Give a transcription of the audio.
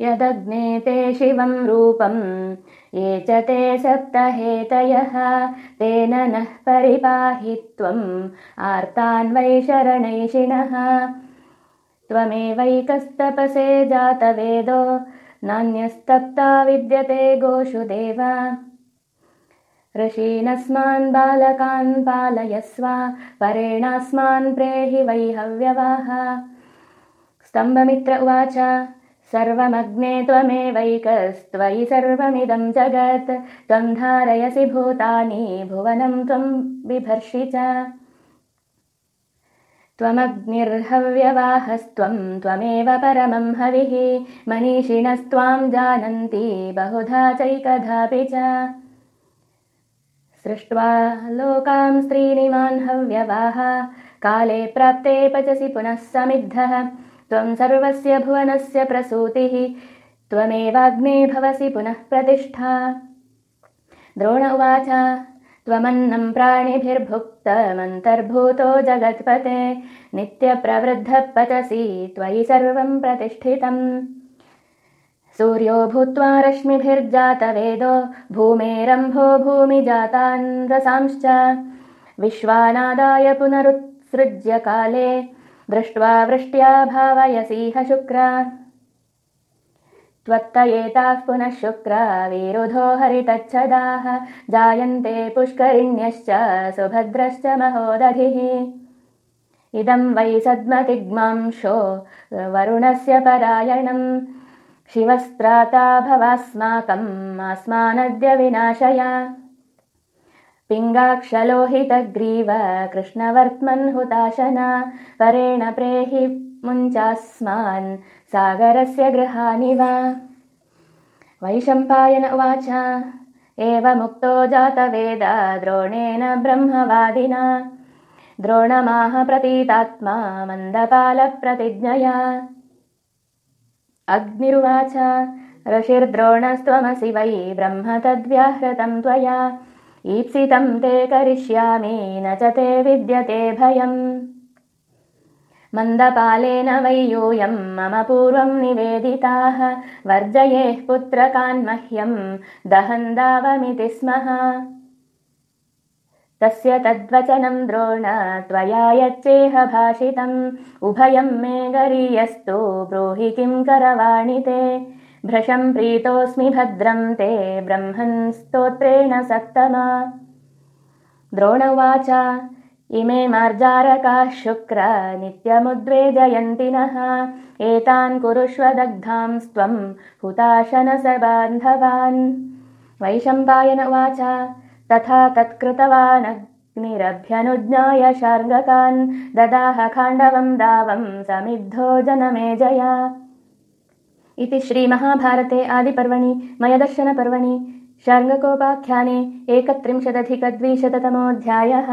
यदग्ने ते शिवं रूपम् ये च ते सप्तहेतयः तेन नः परिपाहि त्वम् आर्तान् वै शरणैषिणः। त्वमेवैकस्तपसे जातवेदो नान्यस्तप्ता विद्यते गोषु देव। ऋषीनस्मान् बालकान् पालयस्व परेणास्मान् प्रेहि वै हव्यवाः। स्तम्भमित्र उवाच सर्वमग्ने त्वमेवैकस्त्वयि सर्वमिदं जगत् त्वं धारयसि भूतानि भुवनं त्वं बिभर्षि च। त्वमग्निर्हव्यवाहस्त्वं त्वमेव परमं हविः मनीषिणस्त्वां जानन्ति बहुधा चैकधापि च। सृष्ट्वा लोकां स्त्रीणिमान् हव्यवाह काले प्राप्ते पचसि पुनः समिद्धः त्वं सर्वस्य भुवनस्य प्रसूतिः त्वमेवाग्ने भवसि पुनः प्रतिष्ठा। द्रोण उवाच त्वमन्नं प्राणिभिर्भुक्तमन्तर्भूतो जगत्पते नित्यप्रवृद्धः पचसि त्वयि सर्वं प्रतिष्ठितम्। सूर्यो भूत्वा रश्मिभिर्जातवेदो भूमेरम्भो भूमिजातान् रसांश्च। विश्वानादाय पुनरुत्सृज्य काले दृष्ट्वा वृष्ट्या भावयसीह शुक्र। त्वत्तयेताः पुनः शुक्र विरुधो हरितच्छदाः जायन्ते पुष्करिण्यश्च सुभद्रश्च महोदधिः। इदं वै सद्मतिग्मांशो वरुणस्य परायणम्। शिवस्त्राता भवास्माकम् अस्मानद्य विनाशय पिङ्गाक्षलोहितग्रीव कृष्णवर्त्मन् प्रेहि मुञ्चास्मान् सागरस्य गृहाणि वा। वैशम्पायन उवाच एवमुक्तो जातवेद द्रोणेन ब्रह्मवादिना। द्रोणमाह प्रतीतात्मा मन्दपालप्रतिज्ञया। अग्निरुवाच ऋषिर्द्रोणस्त्वमसि वै ब्रह्म तद्व्याहृतं त्वया ईप्सितं ते करिष्यामि न च ते विद्यते भयम्। मन्दपालेन वै यूयं मम पूर्वं निवेदिताः। वर्जयेः पुत्रकान् मह्यं दहन्दावमिति स्मः। तस्य तद्वचनं द्रोण त्वया यच्चेह भाषितम्। उभयं मे गरीयस्तु ब्रूहि किं करवाणि ते भृशं प्रीतोऽस्मि भद्रं ते ब्रह्मन् स्तोत्रेण सत्तमा। द्रोण उवाच इमे मार्जारकाः शुक्र नित्यमुद्वेजयन्तिनः एतान् कुरुष्व दग्धांस्त्वं हुताशनस बान्धवान् वैशम्पायन उवाच तथा तत्कृतवानग्निरभ्यनुज्ञाय शार्ङ्गकान् ददाह खाण्डवं दावं समिद्धो जनमेजया इति श्रीमहाभारते आदिपर्वणि मयदर्शनपर्वणि शार्ङ्गकोपाख्याने एकत्रिंशदधिकद्विशततमोऽध्यायः